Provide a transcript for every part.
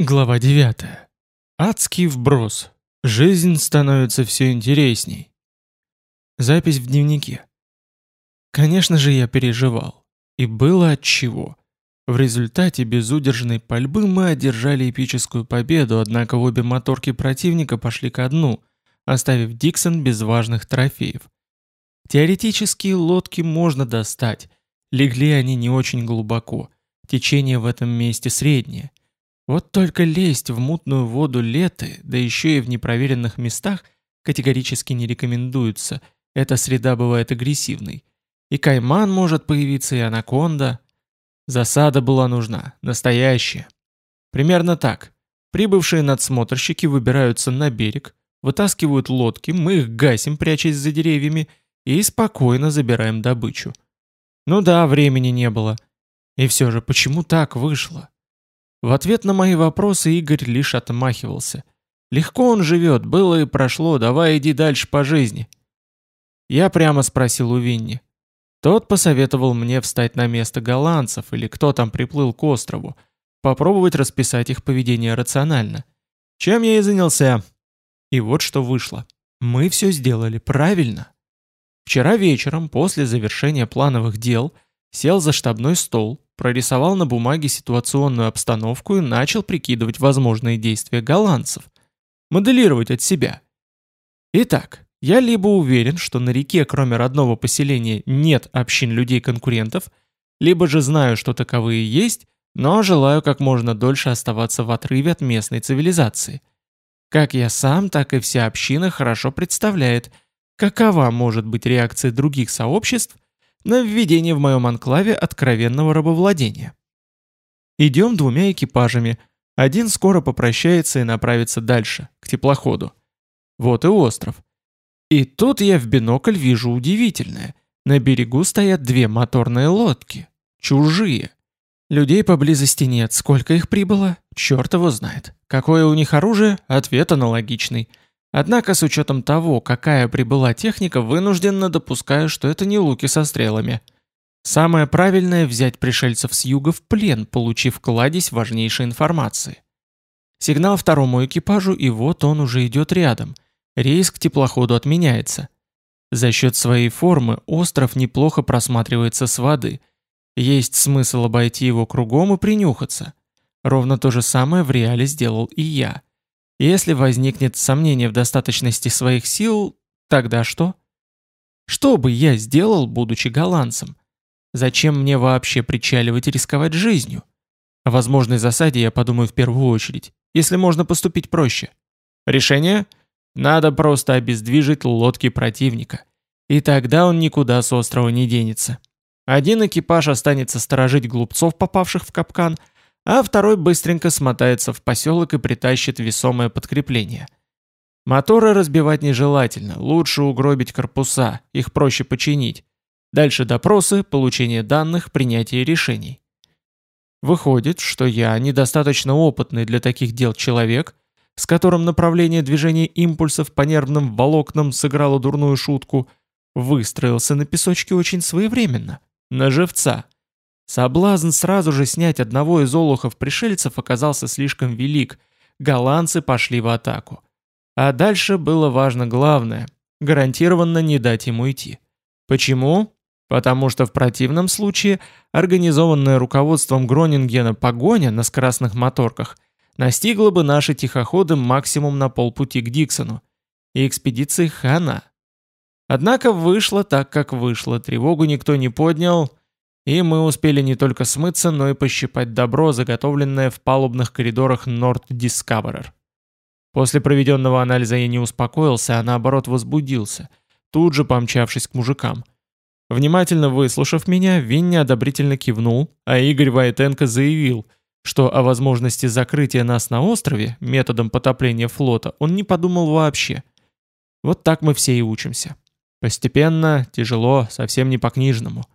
Глава 9. Адский вброс. Жизнь становится все интересней. Запись в дневнике. Конечно же, я переживал. И было от чего. В результате безудержной пальбы мы одержали эпическую победу, однако обе моторки противника пошли ко дну, оставив Диксон без важных трофеев. Теоретически лодки можно достать. Легли они не очень глубоко. Течение в этом месте среднее – вот только лезть в мутную воду леты, да еще и в непроверенных местах, категорически не рекомендуется. Эта среда бывает агрессивной. И кайман может появиться, и анаконда. Засада была нужна, настоящая. Примерно так. Прибывшие надсмотрщики выбираются на берег, вытаскивают лодки, мы их гасим, прячась за деревьями, и спокойно забираем добычу. Ну да, времени не было. И все же, почему так вышло? В ответ на мои вопросы Игорь лишь отмахивался. «Легко он живет, было и прошло, давай иди дальше по жизни». Я прямо спросил у Винни. Тот посоветовал мне встать на место голландцев или кто там приплыл к острову, попробовать расписать их поведение рационально. Чем я и занялся. И вот что вышло. Мы все сделали правильно. Вчера вечером, после завершения плановых дел, сел за штабной стол, прорисовал на бумаге ситуационную обстановку и начал прикидывать возможные действия голландцев. Моделировать от себя. Итак, я либо уверен, что на реке кроме родного поселения нет общин людей-конкурентов, либо же знаю, что таковые есть, но желаю как можно дольше оставаться в отрыве от местной цивилизации. Как я сам, так и вся община хорошо представляет, какова может быть реакция других сообществ на введение в моем анклаве откровенного рабовладения. Идем двумя экипажами. Один скоро попрощается и направится дальше, к теплоходу. Вот и остров. И тут я в бинокль вижу удивительное. На берегу стоят две моторные лодки. Чужие. Людей поблизости нет. Сколько их прибыло? Черт его знает. Какое у них оружие? Ответ аналогичный – Однако с учетом того, какая прибыла техника, вынужденно допускаю, что это не луки со стрелами. Самое правильное – взять пришельцев с юга в плен, получив кладезь важнейшей информации. Сигнал второму экипажу, и вот он уже идет рядом. Рейс к теплоходу отменяется. За счет своей формы остров неплохо просматривается с воды. Есть смысл обойти его кругом и принюхаться. Ровно то же самое в реале сделал и я – если возникнет сомнение в достаточности своих сил, тогда что? Что бы я сделал, будучи голландцем? Зачем мне вообще причаливать и рисковать жизнью? О возможной засаде я подумаю в первую очередь, если можно поступить проще. Решение? Надо просто обездвижить лодки противника. И тогда он никуда с острова не денется. Один экипаж останется сторожить глупцов, попавших в капкан – а второй быстренько смотается в поселок и притащит весомое подкрепление. Моторы разбивать нежелательно, лучше угробить корпуса, их проще починить. Дальше допросы, получение данных, принятие решений. Выходит, что я недостаточно опытный для таких дел человек, с которым направление движения импульсов по нервным волокнам сыграло дурную шутку, выстроился на песочке очень своевременно, на живца. Соблазн сразу же снять одного из олухов-пришельцев оказался слишком велик, голландцы пошли в атаку. А дальше было важно главное – гарантированно не дать ему идти. Почему? Потому что в противном случае организованная руководством Гронингена погоня на скоростных моторках настигла бы наши тихоходы максимум на полпути к Диксону. И экспедиции хана. Однако вышло так, как вышло, тревогу никто не поднял – и мы успели не только смыться, но и пощипать добро, заготовленное в палубных коридорах Nord Discoverer. После проведенного анализа я не успокоился, а наоборот возбудился, тут же помчавшись к мужикам. Внимательно выслушав меня, Винни одобрительно кивнул, а Игорь Войтенко заявил, что о возможности закрытия нас на острове методом потопления флота он не подумал вообще. Вот так мы все и учимся. Постепенно, тяжело, совсем не по-книжному.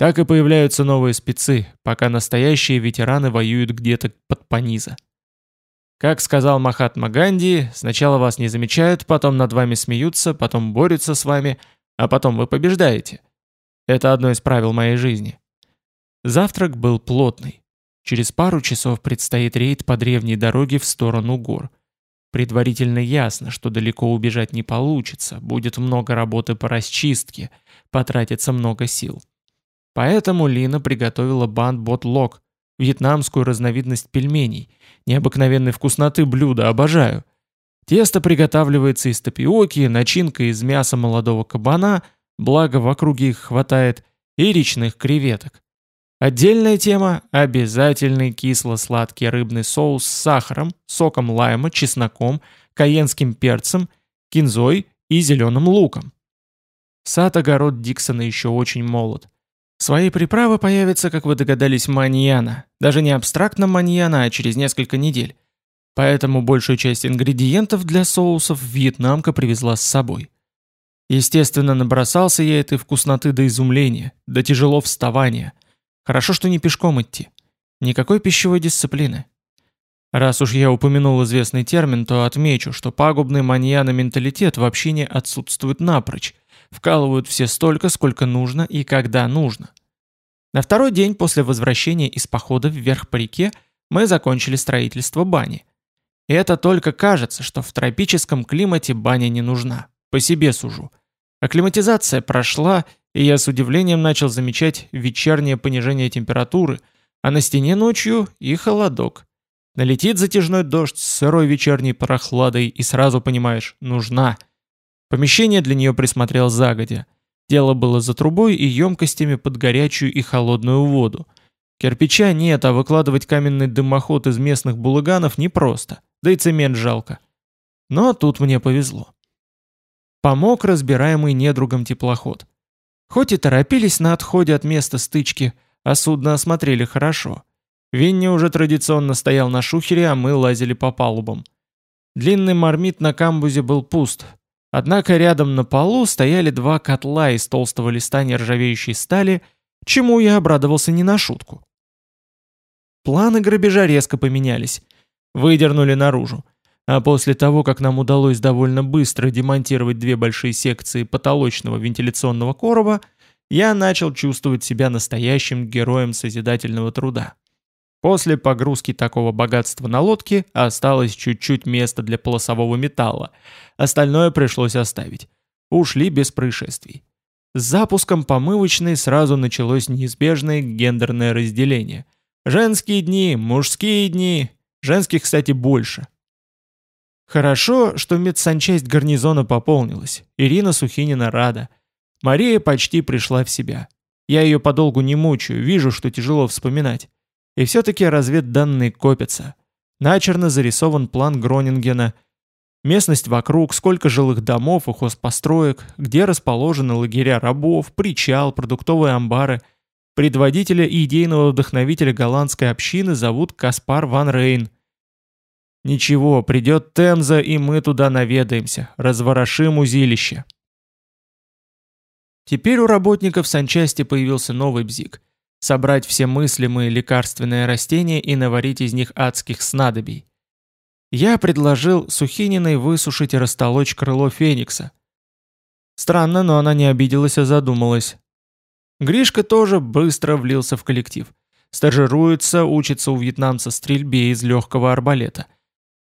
Так и появляются новые спецы, пока настоящие ветераны воюют где-то под Паниза. Как сказал Махатма Ганди, сначала вас не замечают, потом над вами смеются, потом борются с вами, а потом вы побеждаете. Это одно из правил моей жизни. Завтрак был плотный. Через пару часов предстоит рейд по древней дороге в сторону гор. Предварительно ясно, что далеко убежать не получится, будет много работы по расчистке, потратится много сил. Поэтому Лина приготовила бан-бот-лок, вьетнамскую разновидность пельменей, необыкновенной вкусноты блюда, обожаю. Тесто приготавливается из тапиоки, начинка из мяса молодого кабана, благо в округе их хватает, и речных креветок. Отдельная тема – обязательный кисло-сладкий рыбный соус с сахаром, соком лайма, чесноком, каенским перцем, кинзой и зеленым луком. Сад-огород Диксона еще очень молод. Свои приправы появятся, как вы догадались, маньяна. Даже не абстрактно маньяна, а через несколько недель. Поэтому большую часть ингредиентов для соусов вьетнамка привезла с собой. Естественно, набросался я этой вкусноты до изумления, до тяжело вставания. Хорошо, что не пешком идти. Никакой пищевой дисциплины. Раз уж я упомянул известный термин, то отмечу, что пагубный маньяна менталитет вообще не отсутствует напрочь. Вкалывают все столько, сколько нужно и когда нужно. На второй день после возвращения из похода вверх по реке мы закончили строительство бани. И это только кажется, что в тропическом климате баня не нужна. По себе сужу. Акклиматизация прошла, и я с удивлением начал замечать вечернее понижение температуры, а на стене ночью и холодок. Налетит затяжной дождь с сырой вечерней прохладой, и сразу понимаешь, нужна. Помещение для нее присмотрел загодя. Дело было за трубой и емкостями под горячую и холодную воду. Кирпича нет, а выкладывать каменный дымоход из местных булыганов непросто да и цемент жалко. Но тут мне повезло. Помог разбираемый недругом теплоход. Хоть и торопились на отходе от места стычки, а судно осмотрели хорошо. Винни уже традиционно стоял на шухере, а мы лазили по палубам. Длинный мармит на камбузе был пуст. Однако рядом на полу стояли два котла из толстого листа нержавеющей стали, чему я обрадовался не на шутку. Планы грабежа резко поменялись выдернули наружу. А после того, как нам удалось довольно быстро демонтировать две большие секции потолочного вентиляционного короба, я начал чувствовать себя настоящим героем созидательного труда. После погрузки такого богатства на лодке осталось чуть-чуть места для полосового металла. Остальное пришлось оставить. Ушли без происшествий. С запуском помывочной сразу началось неизбежное гендерное разделение. Женские дни, мужские дни, Женских, кстати, больше. Хорошо, что медсанчасть гарнизона пополнилась. Ирина Сухинина рада. Мария почти пришла в себя. Я ее подолгу не мучаю, вижу, что тяжело вспоминать. И все-таки разведданные копятся. Начерно зарисован план Гронингена. Местность вокруг, сколько жилых домов и хозпостроек, где расположены лагеря рабов, причал, продуктовые амбары – Предводителя и идейного вдохновителя голландской общины зовут Каспар Ван Рейн. Ничего, придет Темза, и мы туда наведаемся, разворошим узилище. Теперь у работников санчасти появился новый бзик. Собрать все мыслимые лекарственные растения и наварить из них адских снадобий. Я предложил Сухининой высушить и растолочь крыло Феникса. Странно, но она не обиделась, а задумалась. Гришка тоже быстро влился в коллектив. Стажируется, учится у вьетнамца стрельбе из легкого арбалета.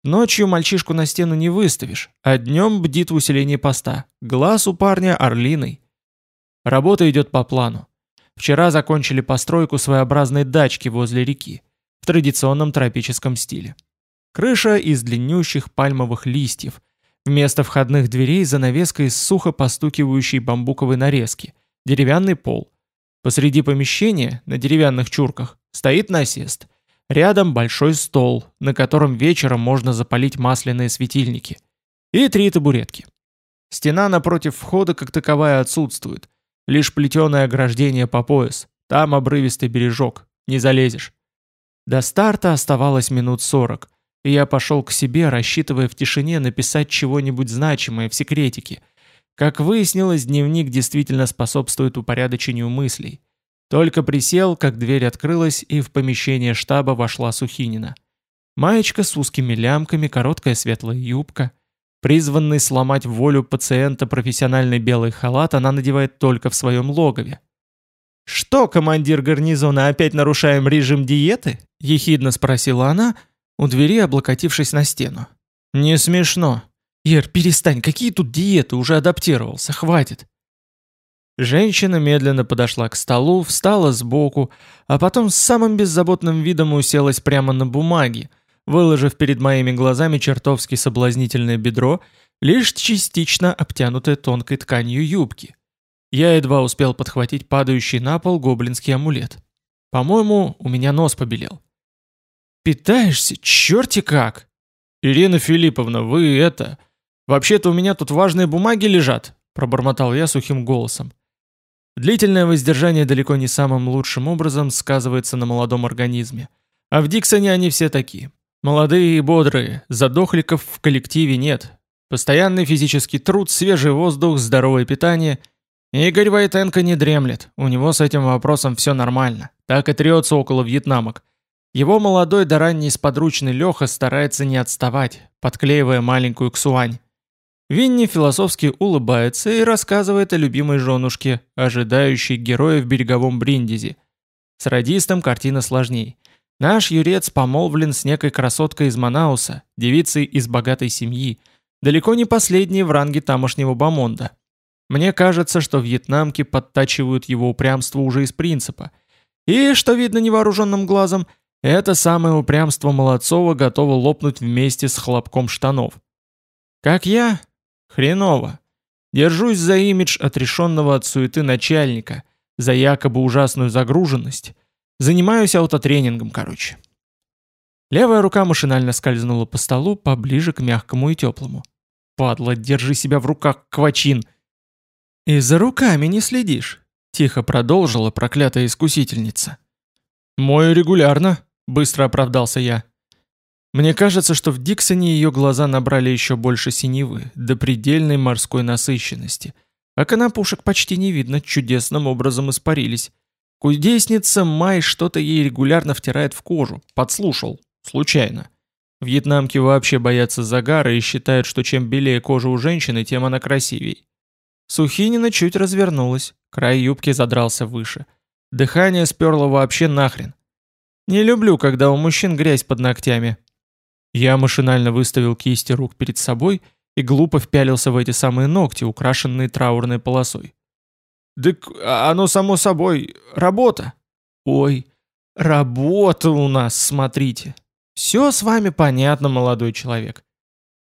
Ночью мальчишку на стену не выставишь, а днем бдит в усилении поста. Глаз у парня орлиный. Работа идет по плану. Вчера закончили постройку своеобразной дачки возле реки, в традиционном тропическом стиле. Крыша из длиннющих пальмовых листьев. Вместо входных дверей занавеска из сухо постукивающей бамбуковой нарезки. Деревянный пол. Посреди помещения, на деревянных чурках, стоит насест. Рядом большой стол, на котором вечером можно запалить масляные светильники. И три табуретки. Стена напротив входа как таковая отсутствует. Лишь плетеное ограждение по пояс. Там обрывистый бережок. Не залезешь. До старта оставалось минут сорок, и я пошел к себе, рассчитывая в тишине написать чего-нибудь значимое в секретике – как выяснилось, дневник действительно способствует упорядочению мыслей. Только присел, как дверь открылась, и в помещение штаба вошла Сухинина. Маечка с узкими лямками, короткая светлая юбка. Призванный сломать волю пациента профессиональный белый халат она надевает только в своем логове. «Что, командир гарнизона, опять нарушаем режим диеты?» — ехидно спросила она, у двери облокотившись на стену. «Не смешно. Ир, перестань, какие тут диеты, уже адаптировался, хватит». Женщина медленно подошла к столу, встала сбоку, а потом с самым беззаботным видом уселась прямо на бумаге, выложив перед моими глазами чертовски соблазнительное бедро, лишь частично обтянутое тонкой тканью юбки. Я едва успел подхватить падающий на пол гоблинский амулет. По-моему, у меня нос побелел. «Питаешься? Черти как!» «Ирина Филипповна, вы это... Вообще-то у меня тут важные бумаги лежат», пробормотал я сухим голосом. Длительное воздержание далеко не самым лучшим образом сказывается на молодом организме. А в Диксоне они все такие. Молодые и бодрые, задохликов в коллективе нет. Постоянный физический труд, свежий воздух, здоровое питание – Игорь Войтенко не дремлет, у него с этим вопросом все нормально, так и трется около вьетнамок. Его молодой да ранний сподручный Леха старается не отставать, подклеивая маленькую ксуань. Винни философски улыбается и рассказывает о любимой женушке, ожидающей героя в береговом Бриндизе. С радистом картина сложней. Наш юрец помолвлен с некой красоткой из Манауса, девицей из богатой семьи, далеко не последней в ранге тамошнего бомонда. Мне кажется, что вьетнамки подтачивают его упрямство уже из принципа. И, что видно невооруженным глазом, это самое упрямство Молодцова готово лопнуть вместе с хлопком штанов. Как я? Хреново. Держусь за имидж отрешенного от суеты начальника, за якобы ужасную загруженность. Занимаюсь аутотренингом, короче. Левая рука машинально скользнула по столу поближе к мягкому и теплому. «Падла, держи себя в руках, квачин!» «И за руками не следишь», — тихо продолжила проклятая искусительница. «Мою регулярно», — быстро оправдался я. Мне кажется, что в Диксоне ее глаза набрали еще больше синевы, до предельной морской насыщенности. А конопушек почти не видно, чудесным образом испарились. Кудесница Май что-то ей регулярно втирает в кожу, подслушал, случайно. Вьетнамки вообще боятся загара и считают, что чем белее кожа у женщины, тем она красивей. Сухинина чуть развернулась, край юбки задрался выше. Дыхание сперло вообще нахрен. Не люблю, когда у мужчин грязь под ногтями. Я машинально выставил кисти рук перед собой и глупо впялился в эти самые ногти, украшенные траурной полосой. «Так оно само собой, работа!» «Ой, работа у нас, смотрите!» «Все с вами понятно, молодой человек!»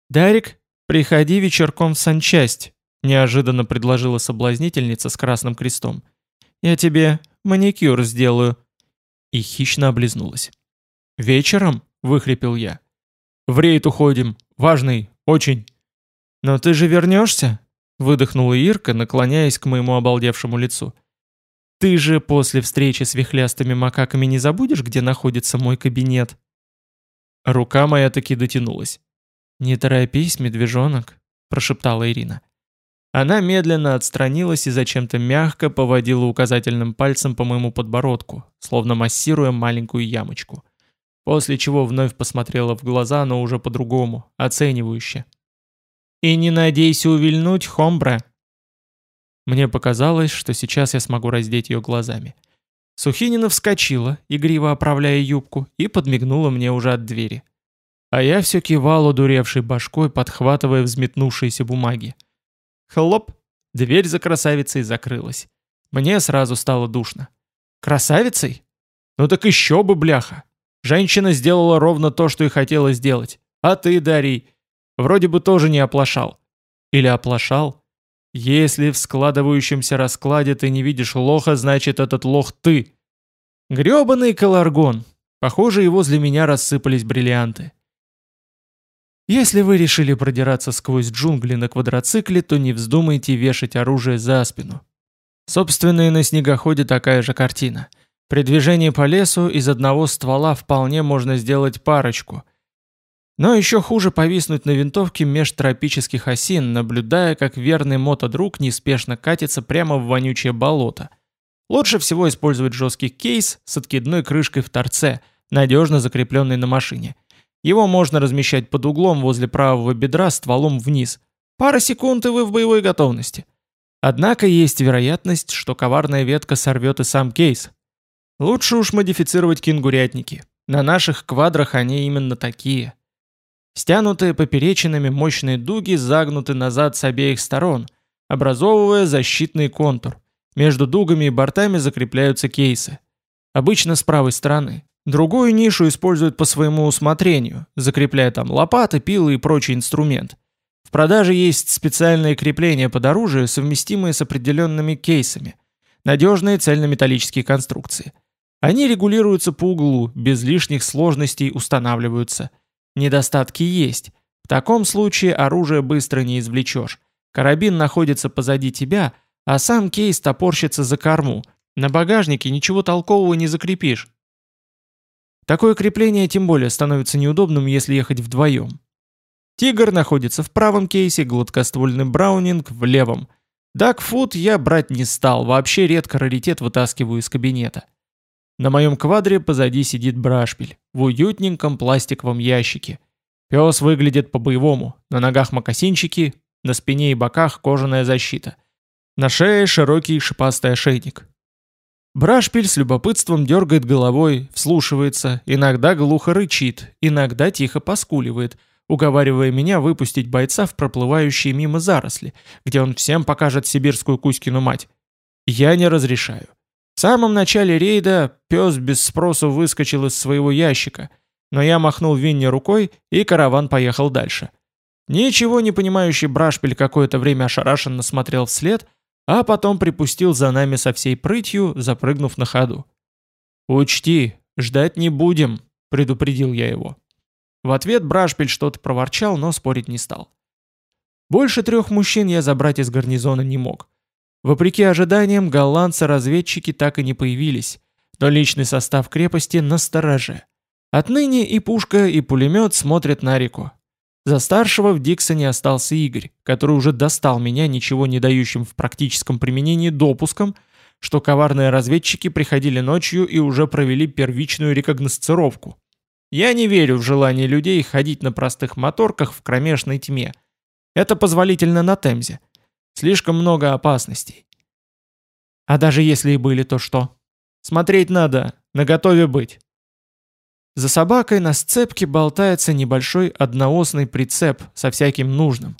«Дарик, приходи вечерком в санчасть!» Неожиданно предложила соблазнительница с красным крестом. «Я тебе маникюр сделаю». И хищно облизнулась. «Вечером?» — выхрипел я. «В рейд уходим. Важный. Очень». «Но ты же вернешься?» — выдохнула Ирка, наклоняясь к моему обалдевшему лицу. «Ты же после встречи с вихлястыми макаками не забудешь, где находится мой кабинет?» Рука моя таки дотянулась. «Не торопись, медвежонок», — прошептала Ирина. Она медленно отстранилась и зачем-то мягко поводила указательным пальцем по моему подбородку, словно массируя маленькую ямочку. После чего вновь посмотрела в глаза, но уже по-другому, оценивающе. «И не надейся увильнуть, Хомбре!» Мне показалось, что сейчас я смогу раздеть ее глазами. Сухинина вскочила, игриво оправляя юбку, и подмигнула мне уже от двери. А я все кивал одуревшей башкой, подхватывая взметнувшиеся бумаги. Хлоп! Дверь за красавицей закрылась. Мне сразу стало душно. Красавицей? Ну так еще бы, бляха. Женщина сделала ровно то, что и хотела сделать. А ты, Дарий, вроде бы тоже не оплошал. Или оплошал? Если в складывающемся раскладе ты не видишь лоха, значит этот лох ты. Грёбаный колоргон. Похоже, и возле меня рассыпались бриллианты. Если вы решили продираться сквозь джунгли на квадроцикле, то не вздумайте вешать оружие за спину. Собственно, и на снегоходе такая же картина. При движении по лесу из одного ствола вполне можно сделать парочку. Но еще хуже повиснуть на винтовке меж тропических осин, наблюдая, как верный мотодруг неспешно катится прямо в вонючее болото. Лучше всего использовать жесткий кейс с откидной крышкой в торце, надежно закрепленный на машине – его можно размещать под углом возле правого бедра стволом вниз. Пара секунд и вы в боевой готовности. Однако есть вероятность, что коварная ветка сорвет и сам кейс. Лучше уж модифицировать кенгурятники. На наших квадрах они именно такие. Стянутые поперечинами мощные дуги загнуты назад с обеих сторон, образовывая защитный контур. Между дугами и бортами закрепляются кейсы. Обычно с правой стороны. Другую нишу используют по своему усмотрению, закрепляя там лопаты, пилы и прочий инструмент. В продаже есть специальные крепления под оружие, совместимые с определенными кейсами. Надежные цельнометаллические конструкции. Они регулируются по углу, без лишних сложностей устанавливаются. Недостатки есть. В таком случае оружие быстро не извлечешь. Карабин находится позади тебя, а сам кейс топорщится за корму. На багажнике ничего толкового не закрепишь. Такое крепление тем более становится неудобным, если ехать вдвоем. Тигр находится в правом кейсе, гладкоствольный браунинг в левом. Дакфуд я брать не стал, вообще редко раритет вытаскиваю из кабинета. На моем квадре позади сидит брашпиль, в уютненьком пластиковом ящике. Пес выглядит по-боевому, на ногах мокасинчики, на спине и боках кожаная защита. На шее широкий шипастый ошейник. Брашпиль с любопытством дергает головой, вслушивается, иногда глухо рычит, иногда тихо поскуливает, уговаривая меня выпустить бойца в проплывающие мимо заросли, где он всем покажет сибирскую Кузькину мать. Я не разрешаю. Самом начале рейда пес без спросу выскочил из своего ящика, но я махнул Винни рукой, и караван поехал дальше. Ничего не понимающий Брашпиль какое-то время ошарашенно смотрел вслед, а потом припустил за нами со всей прытью, запрыгнув на ходу. «Учти, ждать не будем», — предупредил я его. В ответ Брашпиль что-то проворчал, но спорить не стал. Больше трех мужчин я забрать из гарнизона не мог. Вопреки ожиданиям, голландцы-разведчики так и не появились, но личный состав крепости настороже. Отныне и пушка, и пулемет смотрят на реку, за старшего в Диксоне остался Игорь, который уже достал меня ничего не дающим в практическом применении допуском, что коварные разведчики приходили ночью и уже провели первичную рекогносцировку. Я не верю в желание людей ходить на простых моторках в кромешной тьме. Это позволительно на Темзе. Слишком много опасностей. А даже если и были, то что? Смотреть надо, наготове быть. За собакой на сцепке болтается небольшой одноосный прицеп со всяким нужным.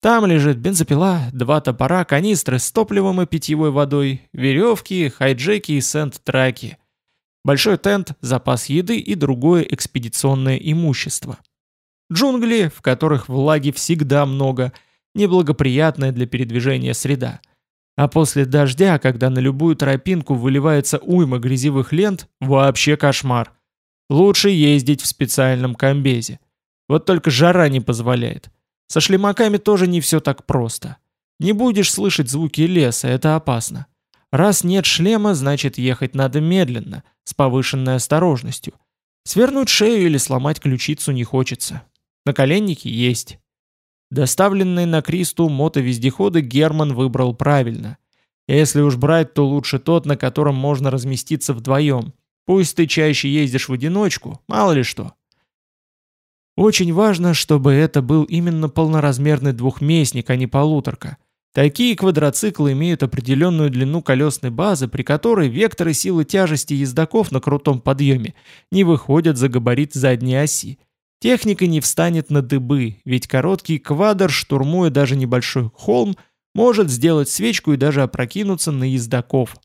Там лежит бензопила, два топора, канистры с топливом и питьевой водой, веревки, хайджеки и сент-траки. Большой тент, запас еды и другое экспедиционное имущество. Джунгли, в которых влаги всегда много, неблагоприятная для передвижения среда. А после дождя, когда на любую тропинку выливается уйма грязевых лент, вообще кошмар. Лучше ездить в специальном комбезе. Вот только жара не позволяет. Со шлемаками тоже не все так просто. Не будешь слышать звуки леса, это опасно. Раз нет шлема, значит ехать надо медленно, с повышенной осторожностью. Свернуть шею или сломать ключицу не хочется. Наколенники есть. Доставленные на Кристу мотовездеходы Герман выбрал правильно. Если уж брать, то лучше тот, на котором можно разместиться вдвоем. Пусть ты чаще ездишь в одиночку, мало ли что. Очень важно, чтобы это был именно полноразмерный двухместник, а не полуторка. Такие квадроциклы имеют определенную длину колесной базы, при которой векторы силы тяжести ездаков на крутом подъеме не выходят за габарит задней оси. Техника не встанет на дыбы, ведь короткий квадр, штурмуя даже небольшой холм, может сделать свечку и даже опрокинуться на ездаков.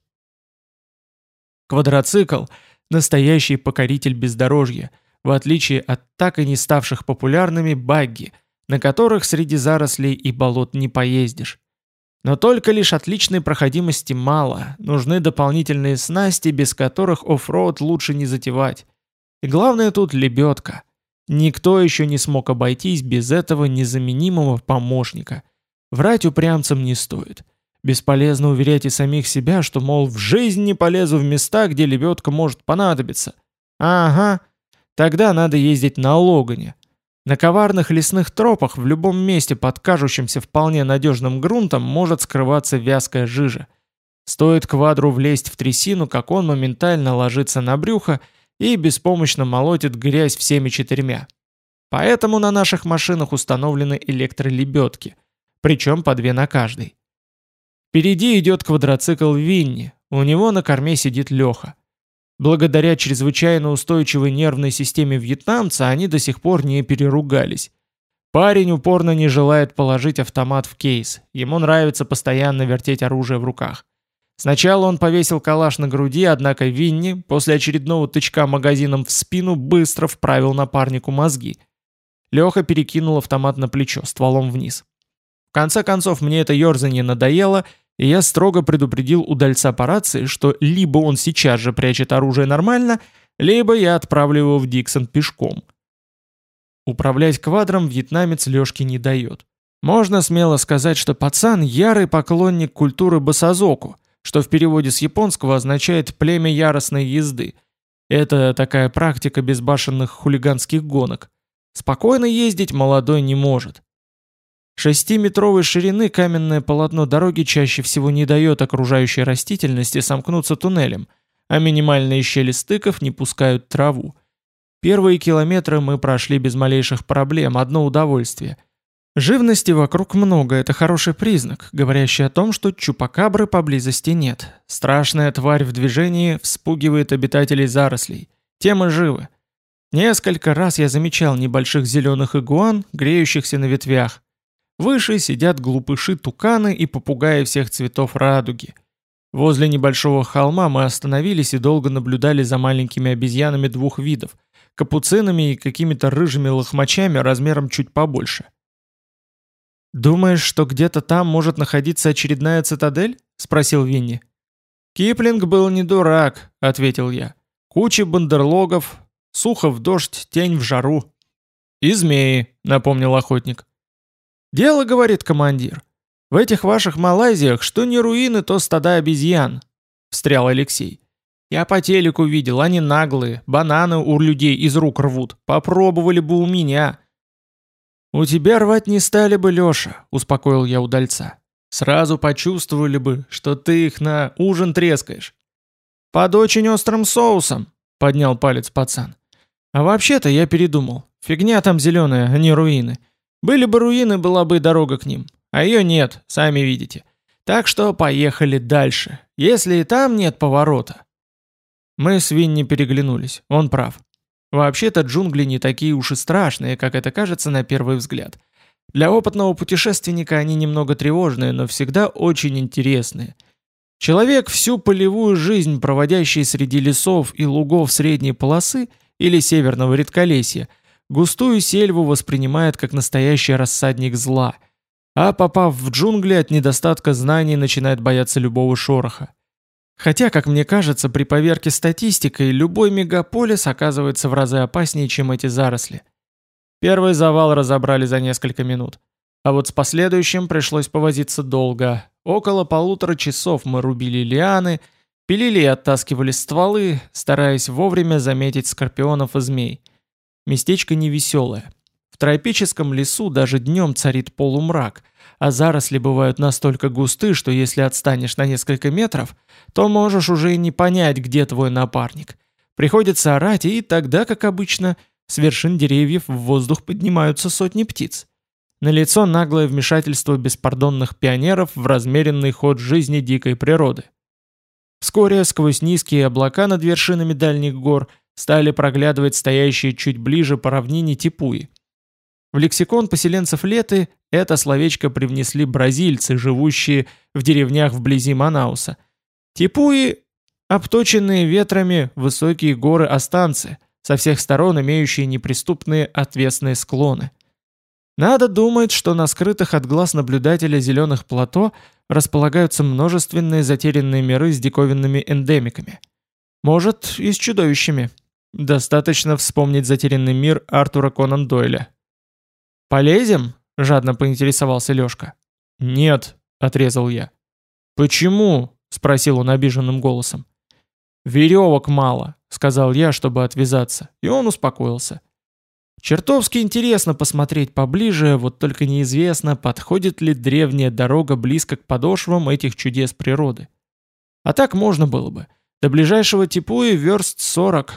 Квадроцикл – настоящий покоритель бездорожья, в отличие от так и не ставших популярными багги, на которых среди зарослей и болот не поездишь. Но только лишь отличной проходимости мало, нужны дополнительные снасти, без которых оффроуд лучше не затевать. И главное тут лебедка. Никто еще не смог обойтись без этого незаменимого помощника. Врать упрямцам не стоит. Бесполезно уверять и самих себя, что, мол, в жизнь не полезу в места, где лебедка может понадобиться. Ага, тогда надо ездить на Логане. На коварных лесных тропах в любом месте под кажущимся вполне надежным грунтом может скрываться вязкая жижа. Стоит квадру влезть в трясину, как он моментально ложится на брюхо и беспомощно молотит грязь всеми четырьмя. Поэтому на наших машинах установлены электролебедки, причем по две на каждой. Впереди идет квадроцикл Винни, у него на корме сидит Леха. Благодаря чрезвычайно устойчивой нервной системе вьетнамца они до сих пор не переругались. Парень упорно не желает положить автомат в кейс, ему нравится постоянно вертеть оружие в руках. Сначала он повесил калаш на груди, однако Винни после очередного тычка магазином в спину быстро вправил напарнику мозги. Леха перекинул автомат на плечо, стволом вниз. В конце концов, мне это ерзание надоело, и я строго предупредил удальца по рации, что либо он сейчас же прячет оружие нормально, либо я отправлю его в Диксон пешком. Управлять квадром вьетнамец Лешке не дает. Можно смело сказать, что пацан ярый поклонник культуры басазоку, что в переводе с японского означает «племя яростной езды». Это такая практика безбашенных хулиганских гонок. Спокойно ездить молодой не может. Шестиметровой ширины каменное полотно дороги чаще всего не дает окружающей растительности сомкнуться туннелем, а минимальные щели стыков не пускают траву. Первые километры мы прошли без малейших проблем, одно удовольствие. Живности вокруг много, это хороший признак, говорящий о том, что чупакабры поблизости нет. Страшная тварь в движении вспугивает обитателей зарослей. Темы живы. Несколько раз я замечал небольших зеленых игуан, греющихся на ветвях. Выше сидят глупыши-туканы и попугаи всех цветов радуги. Возле небольшого холма мы остановились и долго наблюдали за маленькими обезьянами двух видов, капуцинами и какими-то рыжими лохмачами размером чуть побольше. «Думаешь, что где-то там может находиться очередная цитадель?» — спросил Винни. «Киплинг был не дурак», — ответил я. «Куча бандерлогов, сухо в дождь, тень в жару». «И змеи», — напомнил охотник. «Дело, — говорит командир, — в этих ваших Малайзиях что не руины, то стада обезьян», — встрял Алексей. «Я по телеку видел, они наглые, бананы у людей из рук рвут, попробовали бы у меня». «У тебя рвать не стали бы, Леша», — успокоил я удальца. «Сразу почувствовали бы, что ты их на ужин трескаешь». «Под очень острым соусом», — поднял палец пацан. «А вообще-то я передумал. Фигня там зеленая, а не руины. Были бы руины, была бы дорога к ним. А ее нет, сами видите. Так что поехали дальше, если и там нет поворота». Мы с Винни переглянулись, он прав. Вообще-то джунгли не такие уж и страшные, как это кажется на первый взгляд. Для опытного путешественника они немного тревожные, но всегда очень интересные. Человек, всю полевую жизнь, проводящий среди лесов и лугов средней полосы или северного редколесья, густую сельву воспринимает как настоящий рассадник зла, а попав в джунгли от недостатка знаний начинает бояться любого шороха. Хотя, как мне кажется, при поверке статистикой любой мегаполис оказывается в разы опаснее, чем эти заросли. Первый завал разобрали за несколько минут. А вот с последующим пришлось повозиться долго. Около полутора часов мы рубили лианы, пилили и оттаскивали стволы, стараясь вовремя заметить скорпионов и змей. Местечко невеселое. В тропическом лесу даже днем царит полумрак – а заросли бывают настолько густы, что если отстанешь на несколько метров, то можешь уже и не понять, где твой напарник. Приходится орать, и тогда, как обычно, с вершин деревьев в воздух поднимаются сотни птиц. Налицо наглое вмешательство беспардонных пионеров в размеренный ход жизни дикой природы. Вскоре сквозь низкие облака над вершинами дальних гор стали проглядывать стоящие чуть ближе по равнине типуи. В лексикон поселенцев Леты это словечко привнесли бразильцы, живущие в деревнях вблизи Манауса. Типуи – обточенные ветрами высокие горы Останцы, со всех сторон имеющие неприступные отвесные склоны. Надо думать, что на скрытых от глаз наблюдателя зеленых плато располагаются множественные затерянные миры с диковинными эндемиками. Может, и с чудовищами. Достаточно вспомнить затерянный мир Артура Конан Дойля. «Полезем?» — жадно поинтересовался Лёшка. «Нет», — отрезал я. «Почему?» — спросил он обиженным голосом. «Веревок мало», — сказал я, чтобы отвязаться, и он успокоился. Чертовски интересно посмотреть поближе, вот только неизвестно, подходит ли древняя дорога близко к подошвам этих чудес природы. А так можно было бы. До ближайшего Типуи верст сорок.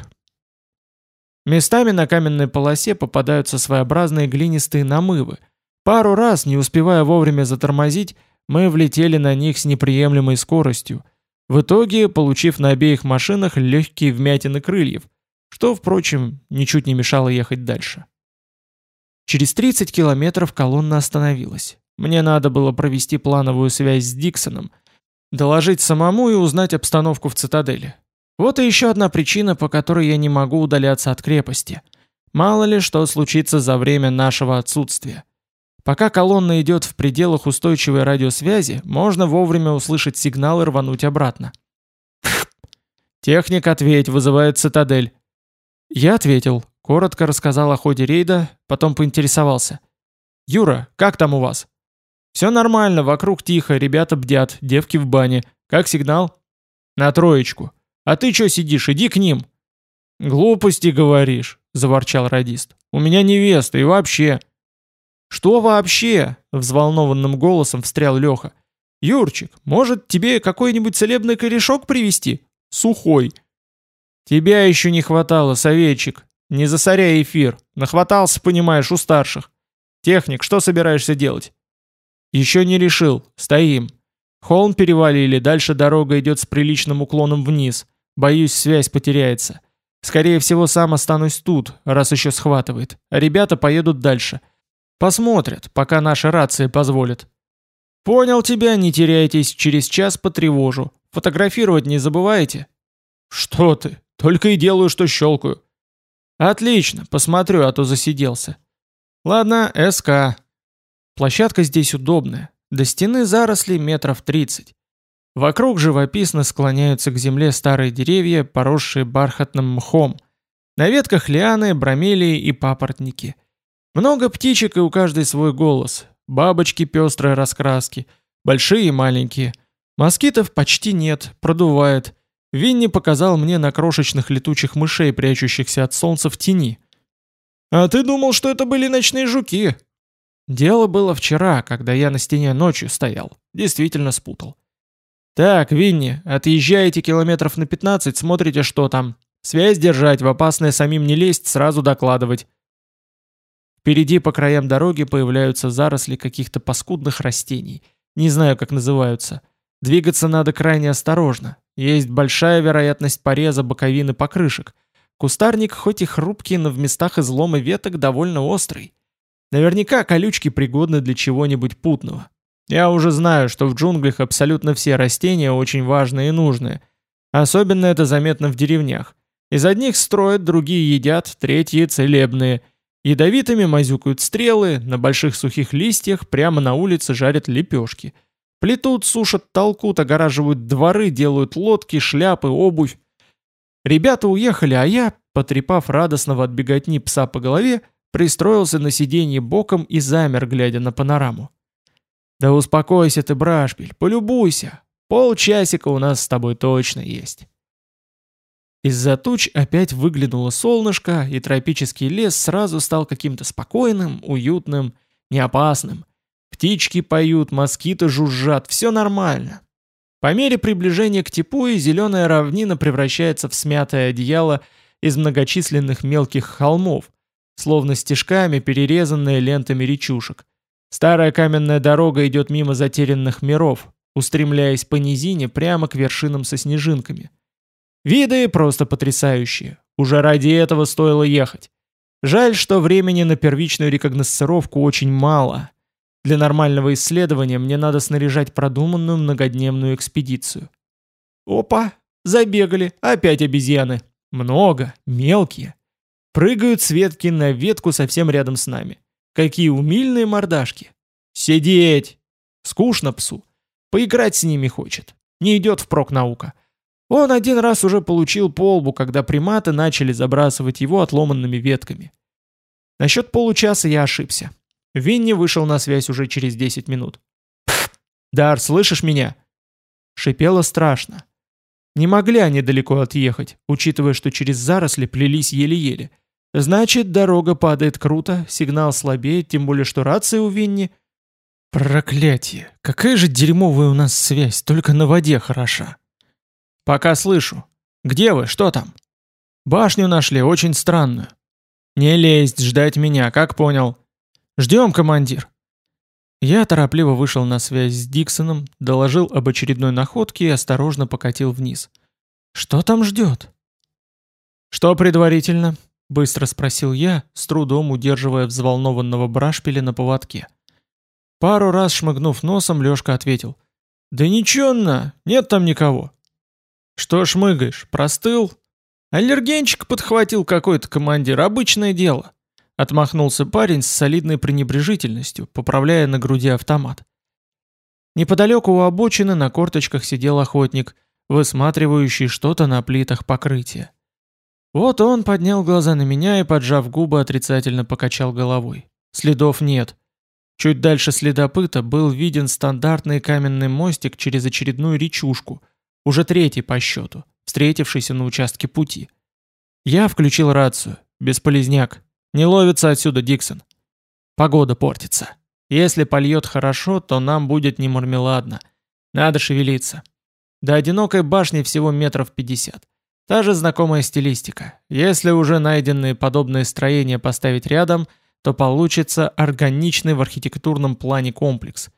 Местами на каменной полосе попадаются своеобразные глинистые намывы, Пару раз, не успевая вовремя затормозить, Мы влетели на них с неприемлемой скоростью, в итоге получив на обеих машинах легкие вмятины крыльев, что, впрочем, ничуть не мешало ехать дальше. Через 30 километров колонна остановилась. Мне надо было провести плановую связь с Диксоном, доложить самому и узнать обстановку в цитадели. Вот и еще одна причина, по которой я не могу удаляться от крепости. Мало ли что случится за время нашего отсутствия. Пока колонна идет в пределах устойчивой радиосвязи, можно вовремя услышать сигнал и рвануть обратно. «Техник, ответь, вызывает цитадель». Я ответил, коротко рассказал о ходе рейда, потом поинтересовался. «Юра, как там у вас?» «Все нормально, вокруг тихо, ребята бдят, девки в бане. Как сигнал?» «На троечку. А ты что сидишь, иди к ним». «Глупости говоришь», — заворчал радист. «У меня невеста и вообще...» «Что вообще?» — взволнованным голосом встрял Леха. «Юрчик, может, тебе какой-нибудь целебный корешок привезти? Сухой». «Тебя еще не хватало, советчик. Не засоряй эфир. Нахватался, понимаешь, у старших. Техник, что собираешься делать?» «Еще не решил. Стоим. Холм перевалили, дальше дорога идет с приличным уклоном вниз. Боюсь, связь потеряется. Скорее всего, сам останусь тут, раз еще схватывает. А ребята поедут дальше. Посмотрят, пока наша рация позволит. Понял тебя, не теряйтесь, через час потревожу. Фотографировать не забывайте. Что ты? Только и делаю, что щелкаю. Отлично, посмотрю, а то засиделся. Ладно, СК. Площадка здесь удобная. До стены заросли метров 30. Вокруг живописно склоняются к земле старые деревья, поросшие бархатным мхом. На ветках лианы, бромелии и папоротники – много птичек и у каждой свой голос. Бабочки пестрой раскраски, большие и маленькие. Москитов почти нет, продувает. Винни показал мне на крошечных летучих мышей, прячущихся от солнца в тени. «А ты думал, что это были ночные жуки?» Дело было вчера, когда я на стене ночью стоял. Действительно спутал. «Так, Винни, отъезжаете километров на 15, смотрите, что там. Связь держать, в опасное самим не лезть, сразу докладывать. Впереди по краям дороги появляются заросли каких-то паскудных растений. Не знаю, как называются. Двигаться надо крайне осторожно. Есть большая вероятность пореза боковины покрышек. Кустарник хоть и хрупкий, но в местах излома веток довольно острый. Наверняка колючки пригодны для чего-нибудь путного. Я уже знаю, что в джунглях абсолютно все растения очень важные и нужные. Особенно это заметно в деревнях. Из одних строят, другие едят, третьи целебные – Ядовитыми мазюкают стрелы, на больших сухих листьях прямо на улице жарят лепешки. Плетут, сушат, толкут, огораживают дворы, делают лодки, шляпы, обувь. Ребята уехали, а я, потрепав радостного от беготни пса по голове, пристроился на сиденье боком и замер, глядя на панораму. «Да успокойся ты, Брашпиль, полюбуйся. Полчасика у нас с тобой точно есть». Из-за туч опять выглянуло солнышко, и тропический лес сразу стал каким-то спокойным, уютным, неопасным. Птички поют, москиты жужжат, все нормально. По мере приближения к Типуе зеленая равнина превращается в смятое одеяло из многочисленных мелких холмов, словно стежками перерезанные лентами речушек. Старая каменная дорога идет мимо затерянных миров, устремляясь по низине прямо к вершинам со снежинками. Виды просто потрясающие. Уже ради этого стоило ехать. Жаль, что времени на первичную рекогносцировку очень мало. Для нормального исследования мне надо снаряжать продуманную многодневную экспедицию. Опа, забегали, опять обезьяны. Много, мелкие. Прыгают с ветки на ветку совсем рядом с нами. Какие умильные мордашки. Сидеть! Скучно псу. Поиграть с ними хочет. Не идет впрок наука. Он один раз уже получил полбу, когда приматы начали забрасывать его отломанными ветками. Насчет получаса я ошибся. Винни вышел на связь уже через 10 минут. «Дар, слышишь меня?» Шипело страшно. Не могли они далеко отъехать, учитывая, что через заросли плелись еле-еле. Значит, дорога падает круто, сигнал слабеет, тем более, что рация у Винни... Проклятие! Какая же дерьмовая у нас связь, только на воде хороша. «Пока слышу. Где вы? Что там?» «Башню нашли, очень странную». «Не лезть, ждать меня, как понял?» «Ждем, командир». Я торопливо вышел на связь с Диксоном, доложил об очередной находке и осторожно покатил вниз. «Что там ждет?» «Что предварительно?» — быстро спросил я, с трудом удерживая взволнованного брашпиля на поводке. Пару раз шмыгнув носом, Лёшка ответил. «Да ничего на, нет там никого». «Что шмыгаешь, простыл?» «Аллергенчик подхватил какой-то командир, обычное дело». Отмахнулся парень с солидной пренебрежительностью, поправляя на груди автомат. Неподалеку у обочины на корточках сидел охотник, высматривающий что-то на плитах покрытия. Вот он поднял глаза на меня и, поджав губы, отрицательно покачал головой. Следов нет. Чуть дальше следопыта был виден стандартный каменный мостик через очередную речушку, уже третий по счету, встретившийся на участке пути. Я включил рацию. Бесполезняк. Не ловится отсюда Диксон. Погода портится. Если польет хорошо, то нам будет не мармеладно. Надо шевелиться. До одинокой башни всего метров пятьдесят. Та же знакомая стилистика. Если уже найденные подобные строения поставить рядом, то получится органичный в архитектурном плане комплекс.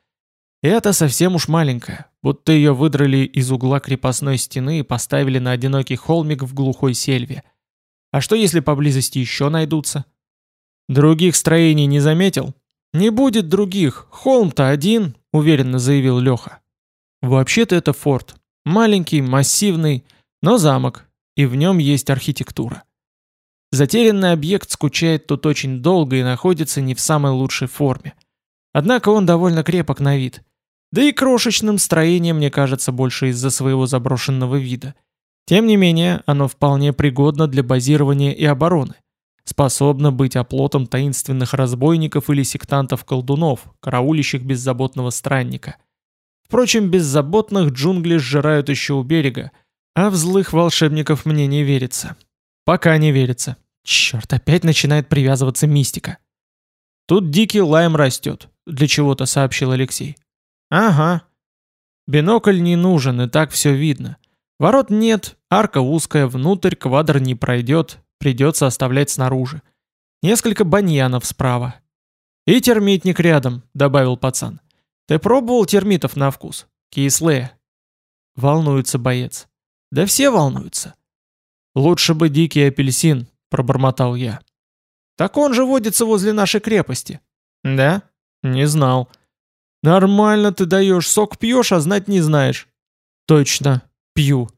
И это совсем уж маленькая, будто ее выдрали из угла крепостной стены и поставили на одинокий холмик в глухой сельве. А что если поблизости еще найдутся? «Других строений не заметил?» «Не будет других, холм-то один», — уверенно заявил Леха. «Вообще-то это форт. Маленький, массивный, но замок, и в нем есть архитектура. Затерянный объект скучает тут очень долго и находится не в самой лучшей форме. Однако он довольно крепок на вид. Да и крошечным строением мне кажется больше из-за своего заброшенного вида. Тем не менее, оно вполне пригодно для базирования и обороны способна быть оплотом таинственных разбойников или сектантов-колдунов, караулящих беззаботного странника. Впрочем, беззаботных джунгли сжирают еще у берега, а в злых волшебников мне не верится. Пока не верится. Черт, опять начинает привязываться мистика. Тут дикий лайм растет, для чего-то сообщил Алексей. Ага. Бинокль не нужен, и так все видно. Ворот нет, арка узкая, внутрь квадр не пройдет, Придется оставлять снаружи. Несколько баньянов справа. «И термитник рядом», — добавил пацан. «Ты пробовал термитов на вкус? Кислые». Волнуется боец. «Да все волнуются». «Лучше бы дикий апельсин», — пробормотал я. «Так он же водится возле нашей крепости». «Да? Не знал». «Нормально ты даешь, сок пьешь, а знать не знаешь». «Точно, пью.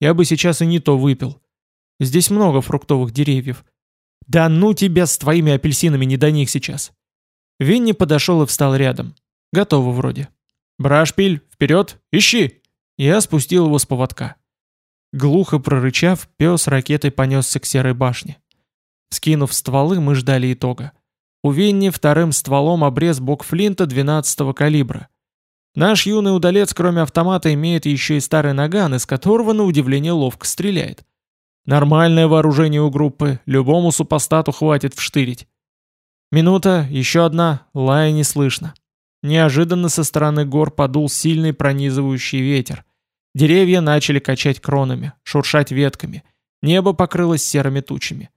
Я бы сейчас и не то выпил. Здесь много фруктовых деревьев. Да ну тебя с твоими апельсинами не до них сейчас. Винни подошел и встал рядом. Готово вроде. Брашпиль, вперед, ищи! Я спустил его с поводка. Глухо прорычав, пес ракетой понесся к серой башне. Скинув стволы, мы ждали итога. У Винни вторым стволом обрез бок флинта 12-го калибра. Наш юный удалец, кроме автомата, имеет еще и старый наган, из которого, на удивление, ловко стреляет. Нормальное вооружение у группы, любому супостату хватит вштырить. Минута, еще одна, лая не слышно. Неожиданно со стороны гор подул сильный пронизывающий ветер. Деревья начали качать кронами, шуршать ветками. Небо покрылось серыми тучами.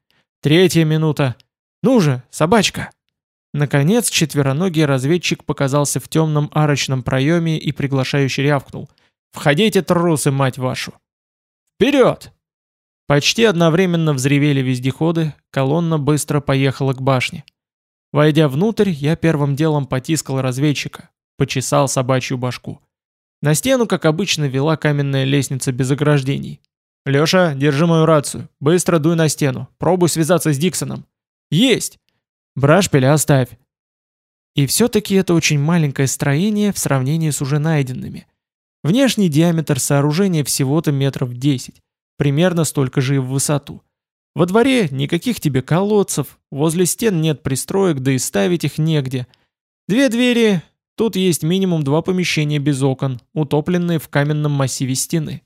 Третья минута. «Ну же, собачка!» Наконец четвероногий разведчик показался в темном арочном проеме и приглашающе рявкнул. «Входите, трусы, мать вашу!» «Вперед!» Почти одновременно взревели вездеходы, колонна быстро поехала к башне. Войдя внутрь, я первым делом потискал разведчика, почесал собачью башку. На стену, как обычно, вела каменная лестница без ограждений. «Леша, держи мою рацию. Быстро дуй на стену. Пробуй связаться с Диксоном». «Есть!» «Брашпиля оставь». И все-таки это очень маленькое строение в сравнении с уже найденными. Внешний диаметр сооружения всего-то метров 10 примерно столько же и в высоту. Во дворе никаких тебе колодцев, возле стен нет пристроек, да и ставить их негде. Две двери, тут есть минимум два помещения без окон, утопленные в каменном массиве стены.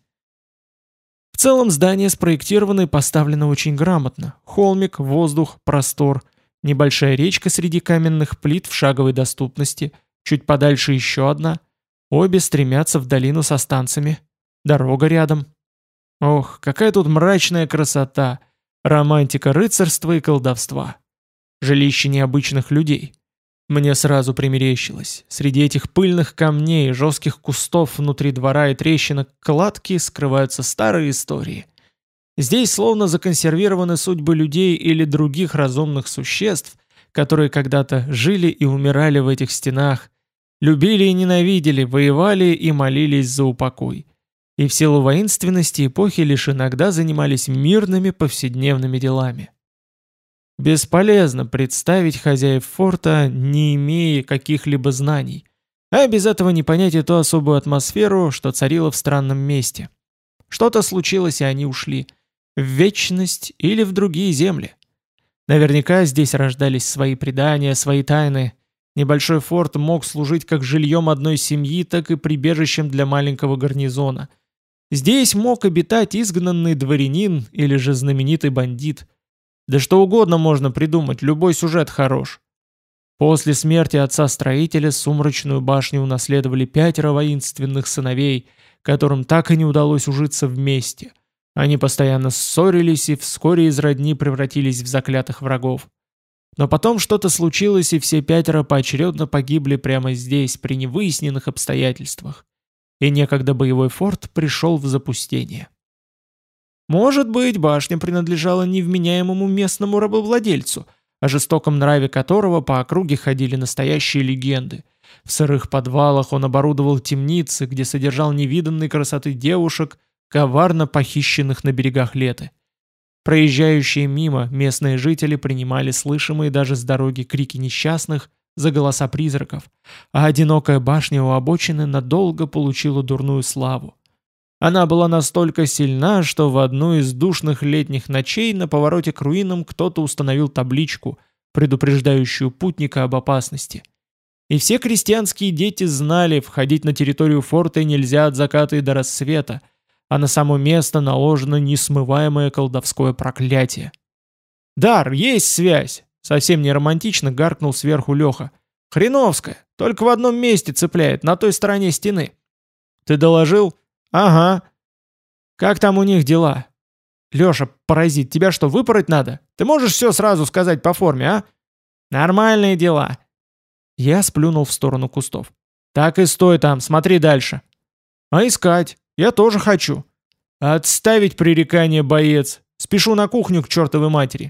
В целом здание спроектировано и поставлено очень грамотно. Холмик, воздух, простор, небольшая речка среди каменных плит в шаговой доступности, чуть подальше еще одна. Обе стремятся в долину со станциями. Дорога рядом, Ох, какая тут мрачная красота, романтика рыцарства и колдовства. Жилище необычных людей. Мне сразу примерещилось. Среди этих пыльных камней, жестких кустов внутри двора и трещинок кладки скрываются старые истории. Здесь словно законсервированы судьбы людей или других разумных существ, которые когда-то жили и умирали в этих стенах, любили и ненавидели, воевали и молились за упокой. И в силу воинственности эпохи лишь иногда занимались мирными повседневными делами. Бесполезно представить хозяев форта, не имея каких-либо знаний, а без этого не понять и ту особую атмосферу, что царила в странном месте. Что-то случилось, и они ушли. В вечность или в другие земли. Наверняка здесь рождались свои предания, свои тайны. Небольшой форт мог служить как жильем одной семьи, так и прибежищем для маленького гарнизона. Здесь мог обитать изгнанный дворянин или же знаменитый бандит – да что угодно можно придумать, любой сюжет хорош. После смерти отца-строителя сумрачную башню унаследовали пятеро воинственных сыновей, которым так и не удалось ужиться вместе. Они постоянно ссорились и вскоре из родни превратились в заклятых врагов. Но потом что-то случилось, и все пятеро поочередно погибли прямо здесь, при невыясненных обстоятельствах. И некогда боевой форт пришел в запустение. Может быть, башня принадлежала невменяемому местному рабовладельцу, о жестоком нраве которого по округе ходили настоящие легенды. В сырых подвалах он оборудовал темницы, где содержал невиданной красоты девушек, коварно похищенных на берегах леты. Проезжающие мимо местные жители принимали слышимые даже с дороги крики несчастных за голоса призраков, а одинокая башня у обочины надолго получила дурную славу. Она была настолько сильна, что в одну из душных летних ночей на повороте к руинам кто-то установил табличку, предупреждающую путника об опасности. И все крестьянские дети знали, входить на территорию форта нельзя от заката и до рассвета, а на само место наложено несмываемое колдовское проклятие. «Дар, есть связь!» — совсем не романтично гаркнул сверху Леха. «Хреновская, только в одном месте цепляет, на той стороне стены». «Ты доложил?» «Ага. Как там у них дела?» «Леша, паразит, тебя что, выпороть надо? Ты можешь все сразу сказать по форме, а?» «Нормальные дела». Я сплюнул в сторону кустов. «Так и стой там, смотри дальше». «А искать? Я тоже хочу». «Отставить пререкание, боец. Спешу на кухню к чертовой матери».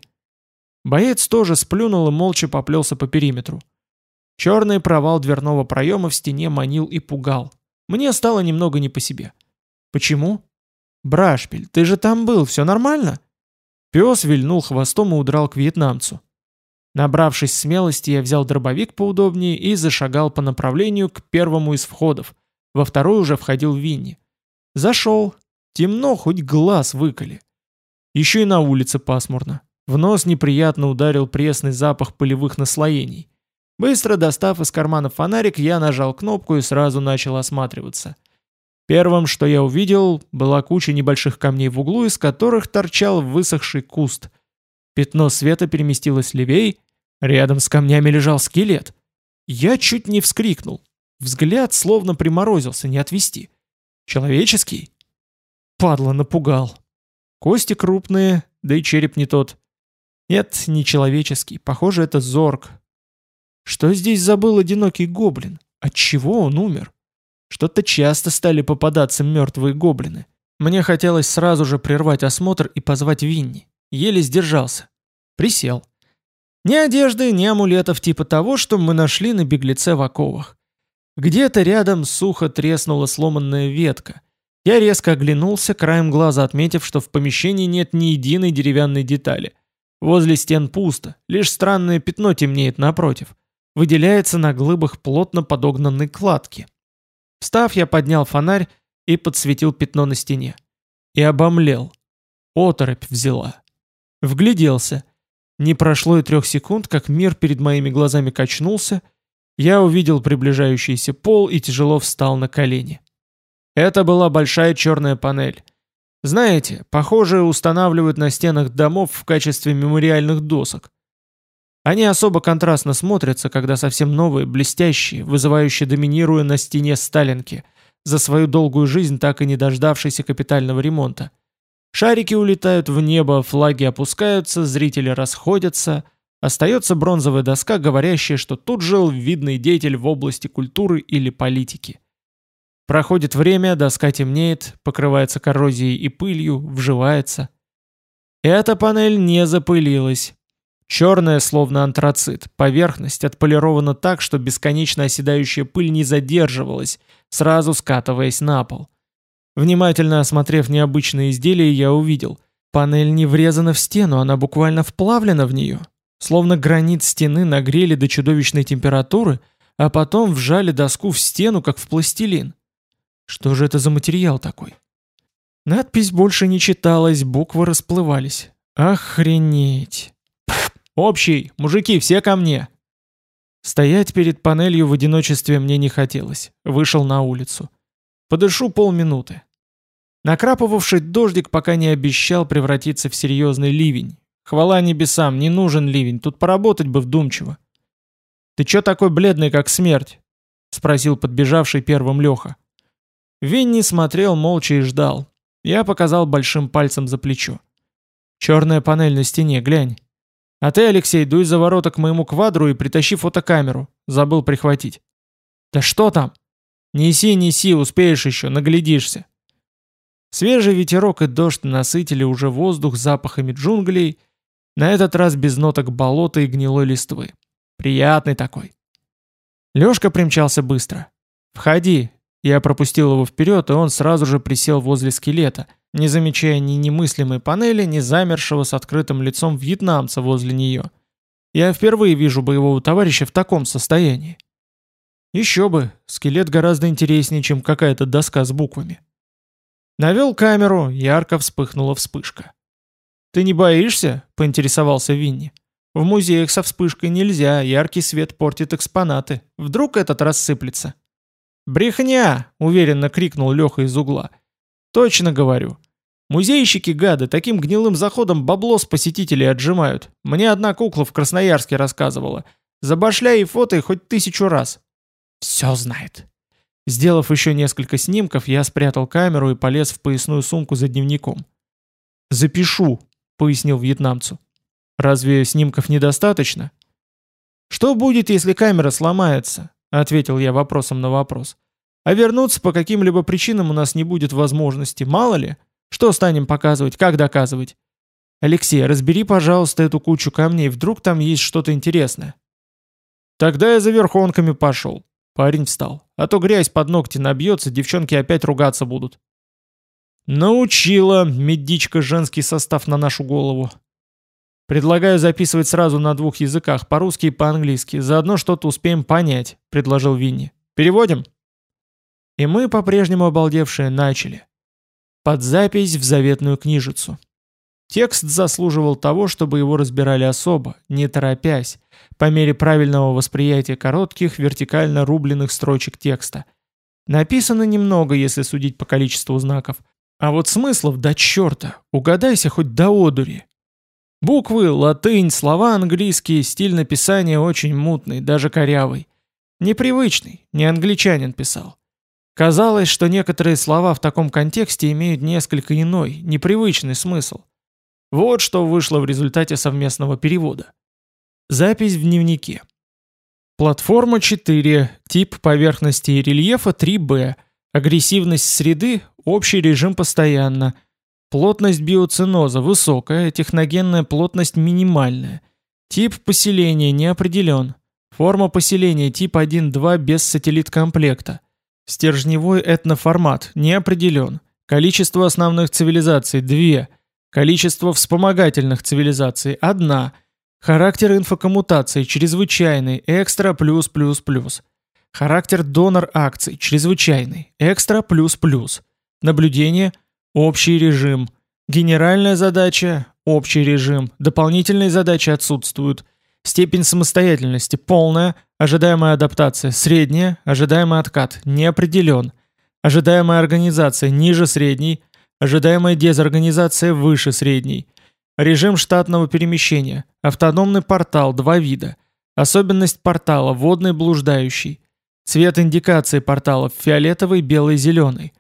Боец тоже сплюнул и молча поплелся по периметру. Черный провал дверного проема в стене манил и пугал. Мне стало немного не по себе. «Почему?» «Брашпиль, ты же там был, все нормально?» Пес вильнул хвостом и удрал к вьетнамцу. Набравшись смелости, я взял дробовик поудобнее и зашагал по направлению к первому из входов. Во второй уже входил Винни. Зашел. Темно, хоть глаз выколи. Еще и на улице пасмурно. В нос неприятно ударил пресный запах полевых наслоений. Быстро достав из кармана фонарик, я нажал кнопку и сразу начал осматриваться. Первым, что я увидел, была куча небольших камней в углу, из которых торчал высохший куст. Пятно света переместилось левей, рядом с камнями лежал скелет. Я чуть не вскрикнул. Взгляд словно приморозился, не отвести. Человеческий? Падла напугал. Кости крупные, да и череп не тот. Нет, не человеческий, похоже, это зорг. Что здесь забыл одинокий гоблин? Отчего он умер? Что-то часто стали попадаться мертвые гоблины. Мне хотелось сразу же прервать осмотр и позвать Винни. Еле сдержался. Присел. Ни одежды, ни амулетов типа того, что мы нашли на беглеце в оковах. Где-то рядом сухо треснула сломанная ветка. Я резко оглянулся, краем глаза отметив, что в помещении нет ни единой деревянной детали. Возле стен пусто, лишь странное пятно темнеет напротив. Выделяется на глыбах плотно подогнанной кладки. Встав, я поднял фонарь и подсветил пятно на стене. И обомлел. Оторопь взяла. Вгляделся. Не прошло и трех секунд, как мир перед моими глазами качнулся, я увидел приближающийся пол и тяжело встал на колени. Это была большая черная панель. Знаете, похожие устанавливают на стенах домов в качестве мемориальных досок. Они особо контрастно смотрятся, когда совсем новые, блестящие, вызывающие доминируя на стене сталинки, за свою долгую жизнь так и не дождавшейся капитального ремонта. Шарики улетают в небо, флаги опускаются, зрители расходятся, Остается бронзовая доска, говорящая, что тут жил видный деятель в области культуры или политики. Проходит время, доска темнеет, покрывается коррозией и пылью, вживается. Эта панель не запылилась. Черная, словно антрацит, поверхность отполирована так, что бесконечно оседающая пыль не задерживалась, сразу скатываясь на пол. Внимательно осмотрев необычное изделие, я увидел. Панель не врезана в стену, она буквально вплавлена в нее. Словно гранит стены нагрели до чудовищной температуры, а потом вжали доску в стену, как в пластилин. Что же это за материал такой? Надпись больше не читалась, буквы расплывались. Охренеть. Общий, мужики, все ко мне. Стоять перед панелью в одиночестве мне не хотелось. Вышел на улицу. Подышу полминуты. Накрапывавший дождик пока не обещал превратиться в серьезный ливень. Хвала небесам, не нужен ливень, тут поработать бы вдумчиво. «Ты чё такой бледный, как смерть?» — спросил подбежавший первым Леха. Винни смотрел молча и ждал. Я показал большим пальцем за плечо. «Черная панель на стене, глянь. А ты, Алексей, дуй за ворота к моему квадру и притащи фотокамеру. Забыл прихватить». «Да что там?» «Неси, неси, успеешь еще, наглядишься». Свежий ветерок и дождь насытили уже воздух запахами джунглей, на этот раз без ноток болота и гнилой листвы. Приятный такой. Лёшка примчался быстро. «Входи, я пропустил его вперед, и он сразу же присел возле скелета, не замечая ни немыслимой панели, ни замершего с открытым лицом вьетнамца возле нее. Я впервые вижу боевого товарища в таком состоянии. Еще бы, скелет гораздо интереснее, чем какая-то доска с буквами. Навел камеру, ярко вспыхнула вспышка. «Ты не боишься?» — поинтересовался Винни. «В музеях со вспышкой нельзя, яркий свет портит экспонаты. Вдруг этот рассыплется?» «Брехня!» — уверенно крикнул Леха из угла. «Точно говорю. Музейщики, гады, таким гнилым заходом бабло с посетителей отжимают. Мне одна кукла в Красноярске рассказывала. Забашляй и фото хоть тысячу раз». «Все знает». Сделав еще несколько снимков, я спрятал камеру и полез в поясную сумку за дневником. «Запишу», — пояснил вьетнамцу. «Разве снимков недостаточно?» «Что будет, если камера сломается?» ответил я вопросом на вопрос. А вернуться по каким-либо причинам у нас не будет возможности, мало ли. Что станем показывать, как доказывать? Алексей, разбери, пожалуйста, эту кучу камней, вдруг там есть что-то интересное. Тогда я за верхонками пошел. Парень встал. А то грязь под ногти набьется, девчонки опять ругаться будут. Научила медичка женский состав на нашу голову. «Предлагаю записывать сразу на двух языках, по-русски и по-английски. Заодно что-то успеем понять», — предложил Винни. «Переводим?» И мы, по-прежнему обалдевшие, начали. Под запись в заветную книжицу. Текст заслуживал того, чтобы его разбирали особо, не торопясь, по мере правильного восприятия коротких, вертикально рубленных строчек текста. Написано немного, если судить по количеству знаков. А вот смыслов до черта, угадайся хоть до одури. Буквы, латынь, слова английские, стиль написания очень мутный, даже корявый. Непривычный, не англичанин писал. Казалось, что некоторые слова в таком контексте имеют несколько иной, непривычный смысл. Вот что вышло в результате совместного перевода. Запись в дневнике. Платформа 4, тип поверхности и рельефа 3b, агрессивность среды, общий режим постоянно – Плотность биоциноза высокая, техногенная плотность минимальная. Тип поселения не определен. Форма поселения тип 1-2 без сателлит-комплекта. Стержневой этноформат не определен. Количество основных цивилизаций – 2. Количество вспомогательных цивилизаций – 1. Характер инфокоммутации – чрезвычайный, экстра плюс плюс плюс. Характер донор акций – чрезвычайный, экстра плюс плюс. Наблюдение – Общий режим. Генеральная задача – общий режим. Дополнительные задачи отсутствуют. Степень самостоятельности – полная. Ожидаемая адаптация – средняя. Ожидаемый откат – не определен. Ожидаемая организация – ниже средней. Ожидаемая дезорганизация – выше средней. Режим штатного перемещения. Автономный портал – два вида. Особенность портала – водный блуждающий. Цвет индикации порталов – фиолетовый, белый, зеленый.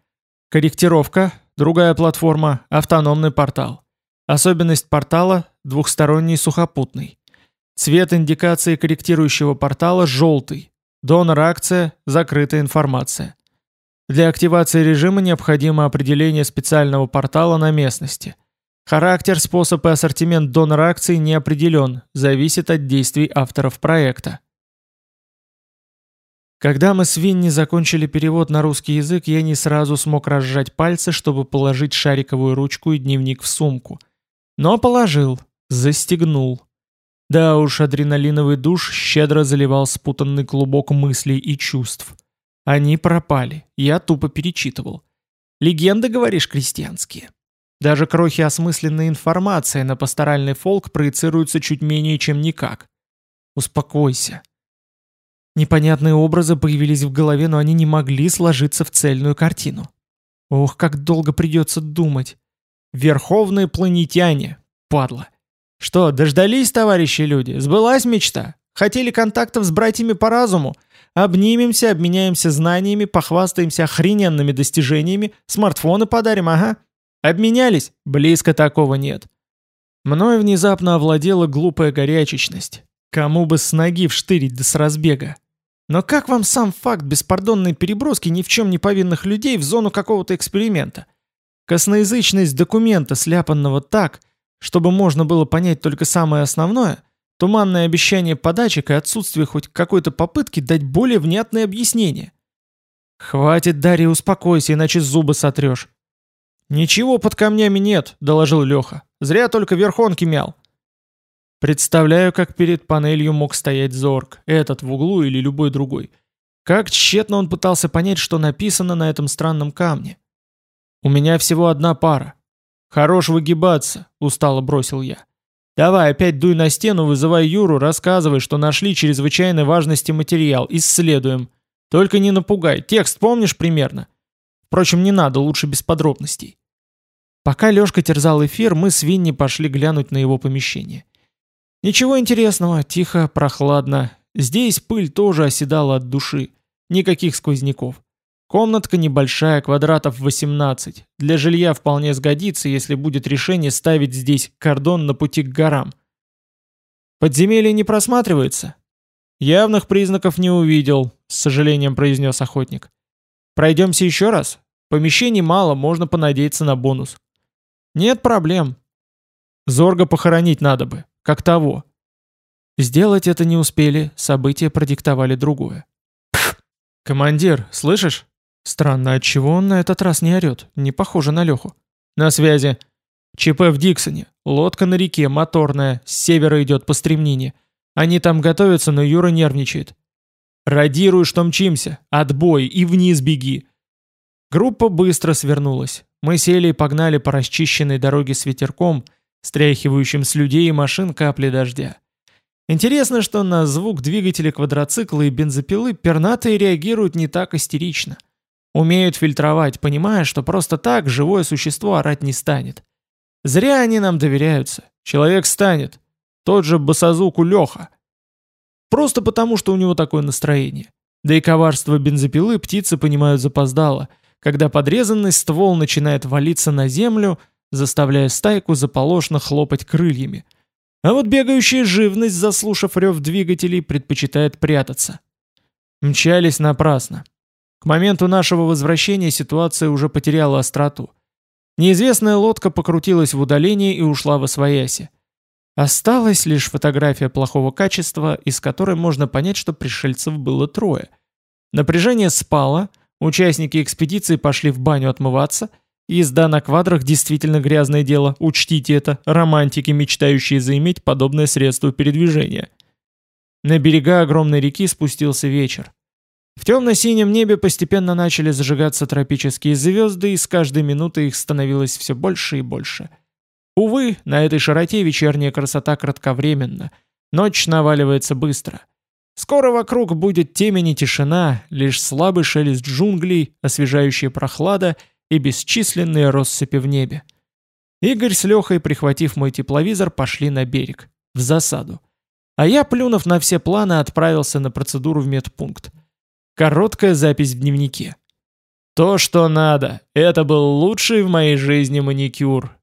Корректировка – Другая платформа – автономный портал. Особенность портала – двухсторонний сухопутный. Цвет индикации корректирующего портала желтый. Донор-акция, закрытая информация. Для активации режима необходимо определение специального портала на местности. Характер, способ и ассортимент донор-акций не определен, зависит от действий авторов проекта. Когда мы с Винни закончили перевод на русский язык, я не сразу смог разжать пальцы, чтобы положить шариковую ручку и дневник в сумку. Но положил, застегнул. Да уж, адреналиновый душ щедро заливал спутанный клубок мыслей и чувств. Они пропали, я тупо перечитывал. Легенды, говоришь, крестьянские. Даже крохи осмысленной информации на пасторальный фолк проецируются чуть менее чем никак. Успокойся. Непонятные образы появились в голове, но они не могли сложиться в цельную картину. Ох, как долго придется думать. Верховные планетяне, падла. Что, дождались, товарищи люди? Сбылась мечта? Хотели контактов с братьями по разуму? Обнимемся, обменяемся знаниями, похвастаемся охрененными достижениями, смартфоны подарим, ага. Обменялись? Близко такого нет. Мною внезапно овладела глупая горячечность. Кому бы с ноги вштырить да с разбега. Но как вам сам факт беспардонной переброски ни в чем не повинных людей в зону какого-то эксперимента? Косноязычность документа, сляпанного так, чтобы можно было понять только самое основное, туманное обещание подачек и отсутствие хоть какой-то попытки дать более внятное объяснение. «Хватит, Дарья, успокойся, иначе зубы сотрешь». «Ничего под камнями нет», — доложил Леха. «Зря только верхонки мял». Представляю, как перед панелью мог стоять Зорг, этот в углу или любой другой. Как тщетно он пытался понять, что написано на этом странном камне. «У меня всего одна пара. «Хорош выгибаться», — устало бросил я. «Давай, опять дуй на стену, вызывай Юру, рассказывай, что нашли чрезвычайной важности материал, исследуем. Только не напугай, текст помнишь примерно? Впрочем, не надо, лучше без подробностей». Пока Лёшка терзал эфир, мы с Винни пошли глянуть на его помещение. Ничего интересного, тихо, прохладно. Здесь пыль тоже оседала от души. Никаких сквозняков. Комнатка небольшая, квадратов 18. Для жилья вполне сгодится, если будет решение ставить здесь кордон на пути к горам. Подземелье не просматривается? Явных признаков не увидел, с сожалением произнес охотник. Пройдемся еще раз? Помещений мало, можно понадеяться на бонус. Нет проблем. Зорга похоронить надо бы, как того. Сделать это не успели, события продиктовали другое. «Командир, слышишь?» Странно, отчего он на этот раз не орет? Не похоже на Леху. На связи. ЧП в Диксоне. Лодка на реке, моторная, с севера идет по стремнине. Они там готовятся, но Юра нервничает. Радируй, что мчимся. Отбой и вниз беги. Группа быстро свернулась. Мы сели и погнали по расчищенной дороге с ветерком, стряхивающим с людей и машин капли дождя. Интересно, что на звук двигателя квадроцикла и бензопилы пернатые реагируют не так истерично. Умеют фильтровать, понимая, что просто так живое существо орать не станет. Зря они нам доверяются. Человек станет. Тот же басазуку Леха. Просто потому, что у него такое настроение. Да и коварство бензопилы птицы понимают запоздало, когда подрезанный ствол начинает валиться на землю, заставляя стайку заполошно хлопать крыльями. А вот бегающая живность, заслушав рев двигателей, предпочитает прятаться. Мчались напрасно. К моменту нашего возвращения ситуация уже потеряла остроту. Неизвестная лодка покрутилась в удалении и ушла во свояси. Осталась лишь фотография плохого качества, из которой можно понять, что пришельцев было трое. Напряжение спало, участники экспедиции пошли в баню отмываться, езда на квадрах действительно грязное дело, учтите это, романтики, мечтающие заиметь подобное средство передвижения. На берега огромной реки спустился вечер. В темно-синем небе постепенно начали зажигаться тропические звезды, и с каждой минутой их становилось все больше и больше. Увы, на этой широте вечерняя красота кратковременна. Ночь наваливается быстро. Скоро вокруг будет темень и тишина, лишь слабый шелест джунглей, освежающая прохлада и бесчисленные россыпи в небе. Игорь с Лехой, прихватив мой тепловизор, пошли на берег, в засаду. А я, плюнув на все планы, отправился на процедуру в медпункт. Короткая запись в дневнике. То, что надо. Это был лучший в моей жизни маникюр.